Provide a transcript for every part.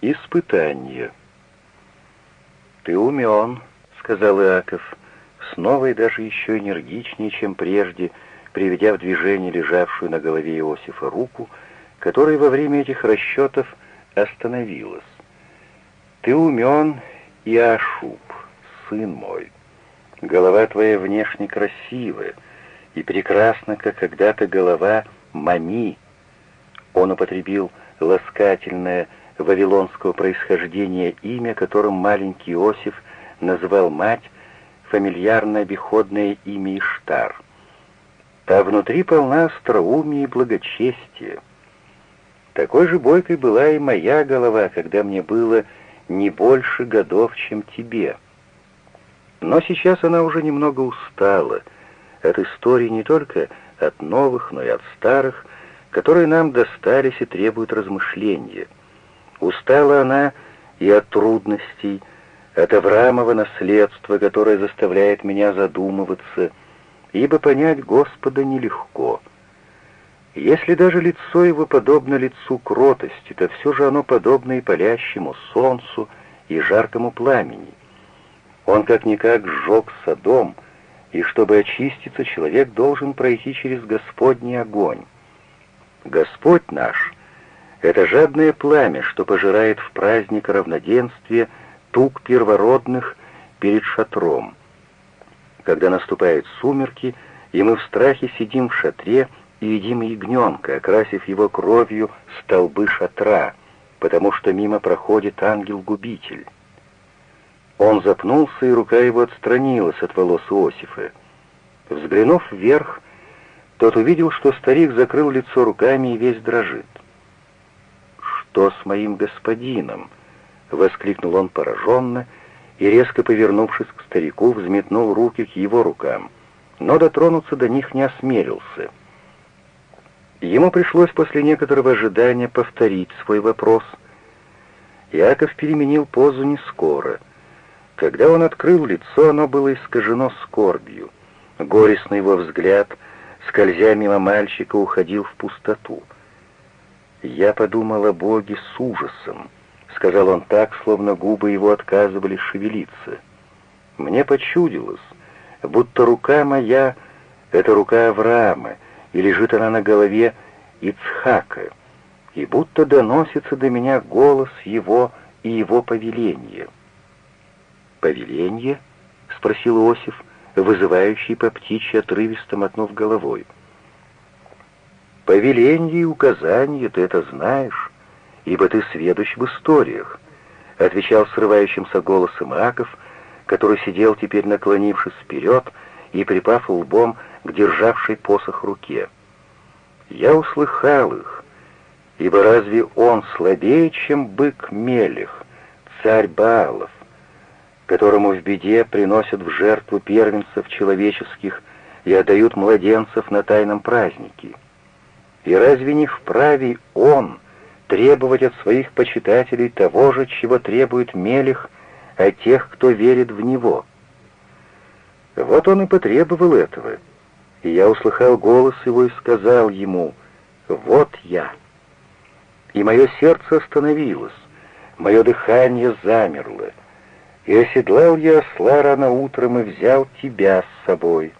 Испытание. «Ты умен», — сказал Иаков, снова и даже еще энергичнее, чем прежде, приведя в движение лежавшую на голове Иосифа руку, которая во время этих расчетов остановилась. «Ты умен и ошуб, сын мой. Голова твоя внешне красивая и прекрасна, как когда-то голова Мами». Он употребил ласкательное вавилонского происхождения имя, которым маленький Иосиф назвал мать, фамильярное обиходное имя Иштар. А внутри полна остроумия и благочестия. Такой же бойкой была и моя голова, когда мне было не больше годов, чем тебе. Но сейчас она уже немного устала от истории не только от новых, но и от старых, которые нам достались и требуют размышления — Устала она и от трудностей, от Авраамова наследства, которое заставляет меня задумываться, ибо понять Господа нелегко. Если даже лицо его подобно лицу кротости, то все же оно подобно и палящему солнцу, и жаркому пламени. Он как-никак сжег Содом, и чтобы очиститься, человек должен пройти через Господний огонь. Господь наш — это жадное пламя, что пожирает в праздник равноденствия тук первородных перед шатром. Когда наступают сумерки, и мы в страхе сидим в шатре и едим ягненка, окрасив его кровью столбы шатра, потому что мимо проходит ангел-губитель. Он запнулся, и рука его отстранилась от волос Иосифа. Взглянув вверх, тот увидел, что старик закрыл лицо руками и весь дрожит что с моим господином?» — воскликнул он пораженно и, резко повернувшись к старику, взметнул руки к его рукам, но дотронуться до них не осмелился. Ему пришлось после некоторого ожидания повторить свой вопрос. Яков переменил позу не скоро. Когда он открыл лицо, оно было искажено скорбью. Горестный его взгляд, скользя мимо мальчика, уходил в пустоту — «Я подумал о Боге с ужасом», — сказал он так, словно губы его отказывались шевелиться. «Мне почудилось, будто рука моя — это рука Авраама, и лежит она на голове Ицхака, и будто доносится до меня голос его и его повеления». «Повеление?» — спросил Иосиф, вызывающий по птичьи отрывисто мотнув головой. Повеление и указания ты это знаешь, ибо ты сведущ в историях, отвечал срывающимся голосом Аков, который сидел теперь наклонившись вперед и припав лбом к державшей посох руке. Я услыхал их, ибо разве он слабее, чем бык Мелех, царь Баалов, которому в беде приносят в жертву первенцев человеческих и отдают младенцев на тайном празднике? И разве не вправе он требовать от своих почитателей того же, чего требует Мелех от тех, кто верит в него? Вот он и потребовал этого. И я услыхал голос его и сказал ему, «Вот я». И мое сердце остановилось, мое дыхание замерло. И оседлал я осла рано утром и взял тебя с собой.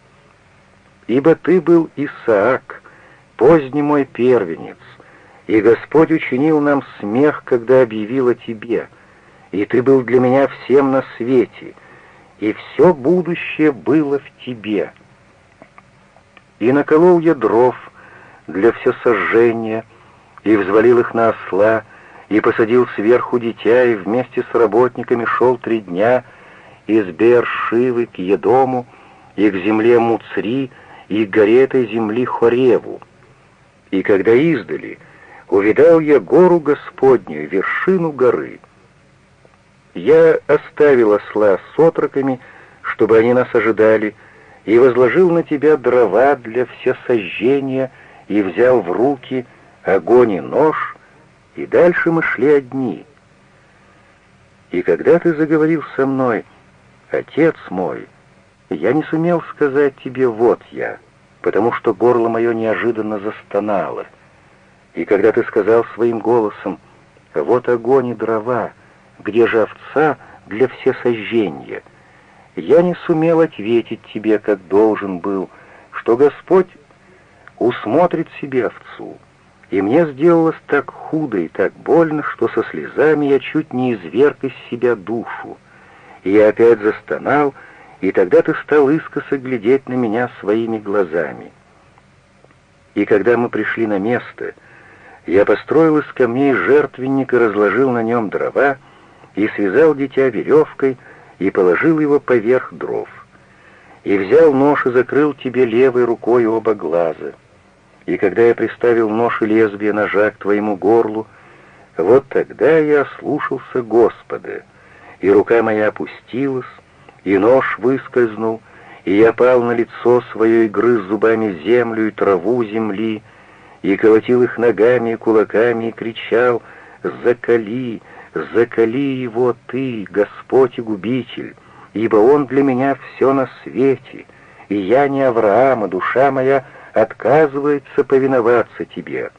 Ибо ты был Исаак, поздний мой первенец, и Господь учинил нам смех, когда объявил о тебе, и ты был для меня всем на свете, и все будущее было в тебе. И наколол я дров для всесожжения, и взвалил их на осла, и посадил сверху дитя, и вместе с работниками шел три дня из Бершивы к Едому, и к земле Муцри, и к горе этой земли Хореву. И когда издали, увидал я гору Господню, вершину горы. Я оставил осла с отроками, чтобы они нас ожидали, и возложил на тебя дрова для всесожжения, и взял в руки огонь и нож, и дальше мы шли одни. И когда ты заговорил со мной, отец мой, я не сумел сказать тебе «вот я», потому что горло мое неожиданно застонало. И когда ты сказал своим голосом Вот огонь и дрова, где же овца для всесожжения? Я не сумел ответить тебе, как должен был, что Господь усмотрит себе овцу. И мне сделалось так худо и так больно, что со слезами я чуть не изверг из себя душу. И я опять застонал, и тогда ты стал искоса глядеть на меня своими глазами. И когда мы пришли на место, я построил из камней жертвенник и разложил на нем дрова, и связал дитя веревкой, и положил его поверх дров. И взял нож и закрыл тебе левой рукой оба глаза. И когда я приставил нож и лезвие ножа к твоему горлу, вот тогда я ослушался Господа, и рука моя опустилась, и нож выскользнул, и я пал на лицо свое и грыз зубами землю и траву земли, и колотил их ногами и кулаками, и кричал «Закали, закали его ты, Господь и Губитель, ибо он для меня все на свете, и я не Авраам, а душа моя отказывается повиноваться тебе».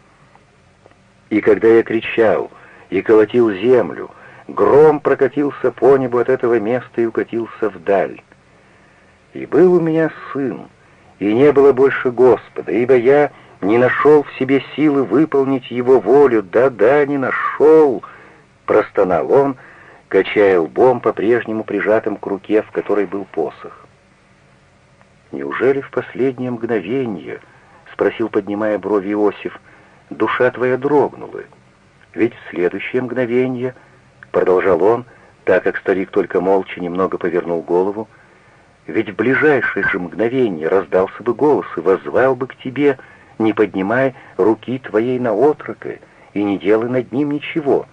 И когда я кричал и колотил землю, Гром прокатился по небу от этого места и укатился вдаль. И был у меня сын, и не было больше Господа, ибо я не нашел в себе силы выполнить его волю. Да-да, не нашел, простонал он, качая лбом, по-прежнему прижатым к руке, в которой был посох. «Неужели в последнее мгновение, — спросил, поднимая брови Иосиф, — душа твоя дрогнула? Ведь в следующее мгновение — Продолжал он, так как старик только молча немного повернул голову, ведь в ближайшее же мгновение раздался бы голос и воззвал бы к тебе, не поднимая руки твоей на отрока и не делая над ним ничего,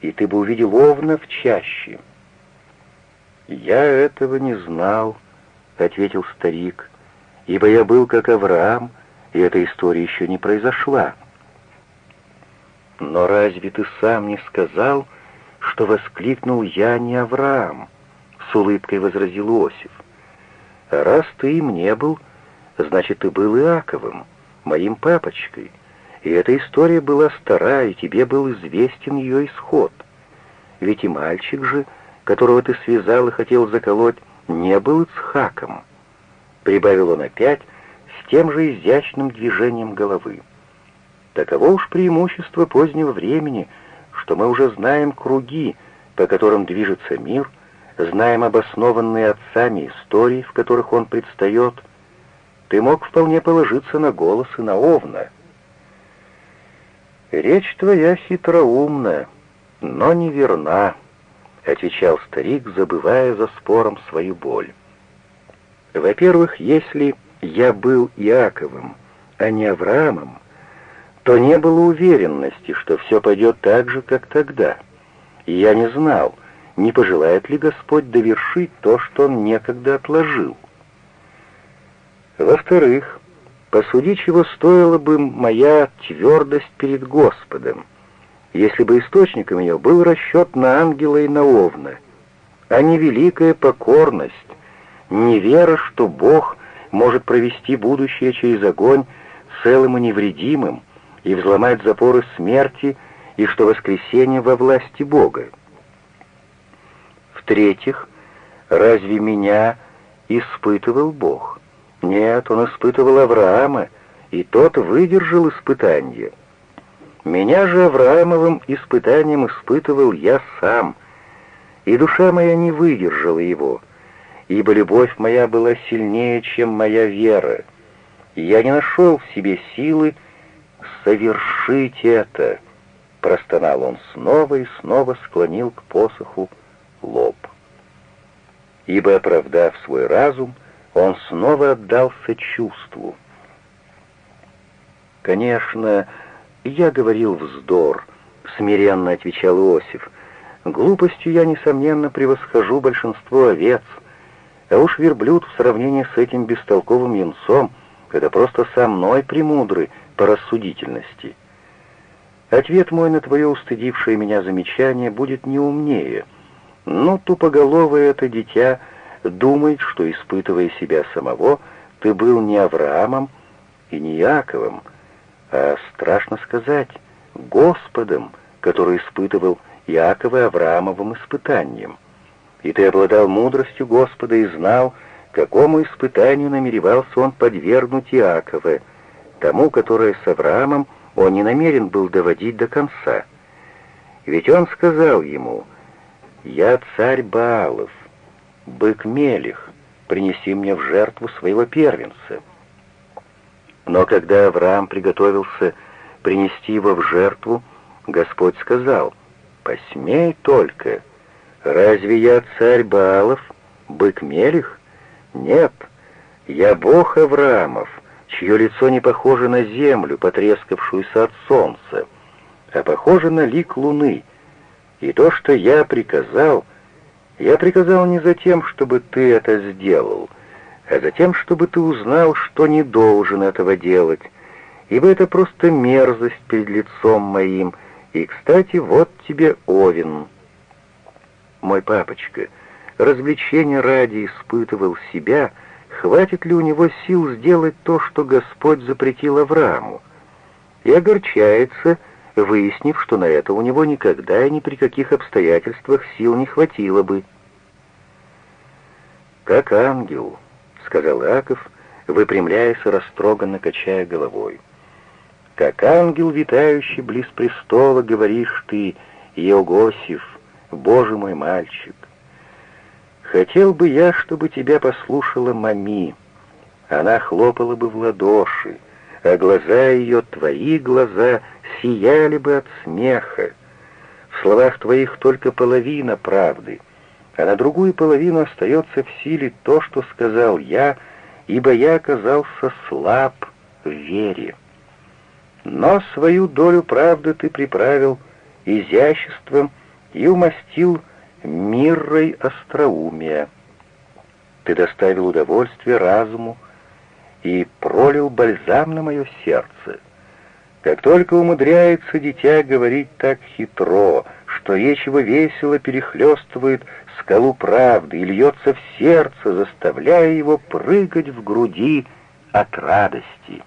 и ты бы увидел овна в чаще. «Я этого не знал», — ответил старик, — «ибо я был как Авраам, и эта история еще не произошла». «Но разве ты сам не сказал, — что воскликнул я не Авраам, с улыбкой возразил Иосиф. раз ты им не был, значит, ты был Иаковым, моим папочкой. И эта история была стара, и тебе был известен ее исход. Ведь и мальчик же, которого ты связал и хотел заколоть, не был Ицхаком. Прибавил он опять с тем же изящным движением головы. Таково уж преимущество позднего времени — что мы уже знаем круги, по которым движется мир, знаем обоснованные отцами истории, в которых он предстает, ты мог вполне положиться на голос и на овна. «Речь твоя хитроумна, но неверна», — отвечал старик, забывая за спором свою боль. «Во-первых, если я был Иаковым, а не Авраамом, то не было уверенности, что все пойдет так же, как тогда. И я не знал, не пожелает ли Господь довершить то, что Он некогда отложил. Во-вторых, посуди, чего стоила бы моя твердость перед Господом, если бы источником ее был расчет на ангела и на овна, а не великая покорность, не вера, что Бог может провести будущее через огонь целым и невредимым, и взломать запоры смерти, и что воскресение во власти Бога. В-третьих, разве меня испытывал Бог? Нет, он испытывал Авраама, и тот выдержал испытание. Меня же Авраамовым испытанием испытывал я сам, и душа моя не выдержала его, ибо любовь моя была сильнее, чем моя вера. Я не нашел в себе силы, совершить это!» Простонал он снова и снова склонил к посоху лоб. Ибо, оправдав свой разум, он снова отдался чувству. «Конечно, я говорил вздор», — смиренно отвечал Иосиф. «Глупостью я, несомненно, превосхожу большинство овец, а уж верблюд в сравнении с этим бестолковым юнцом — это просто со мной премудрый, по рассудительности. Ответ мой на твое устыдившее меня замечание будет не умнее, но тупоголовое это дитя думает, что, испытывая себя самого, ты был не Авраамом и не Яковом, а, страшно сказать, Господом, который испытывал Иакова Авраамовым испытанием. И ты обладал мудростью Господа и знал, какому испытанию намеревался он подвергнуть Иакова, тому, которое с Авраамом он не намерен был доводить до конца. Ведь он сказал ему, «Я царь Баалов, бык Мелих, принеси мне в жертву своего первенца». Но когда Авраам приготовился принести его в жертву, Господь сказал, «Посмей только, разве я царь Баалов, бык Мелих? Нет, я Бог Авраамов, чье лицо не похоже на землю, потрескавшуюся от солнца, а похоже на лик луны. И то, что я приказал, я приказал не за тем, чтобы ты это сделал, а за тем, чтобы ты узнал, что не должен этого делать, ибо это просто мерзость перед лицом моим, и, кстати, вот тебе Овен. Мой папочка, развлечения ради испытывал себя — хватит ли у него сил сделать то, что Господь запретил Аврааму, и огорчается, выяснив, что на это у него никогда и ни при каких обстоятельствах сил не хватило бы. «Как ангел», — сказал Иаков, выпрямляясь и растроганно качая головой. «Как ангел, витающий близ престола, говоришь ты, Еогосиф, Боже мой мальчик, Хотел бы я, чтобы тебя послушала мами. Она хлопала бы в ладоши, а глаза ее, твои глаза, сияли бы от смеха. В словах твоих только половина правды, а на другую половину остается в силе то, что сказал я, ибо я оказался слаб в вере. Но свою долю правды ты приправил изяществом и умастил миррой остроумия. Ты доставил удовольствие разуму и пролил бальзам на мое сердце. Как только умудряется дитя говорить так хитро, что речь его весело перехлестывает скалу правды и льется в сердце, заставляя его прыгать в груди от радости.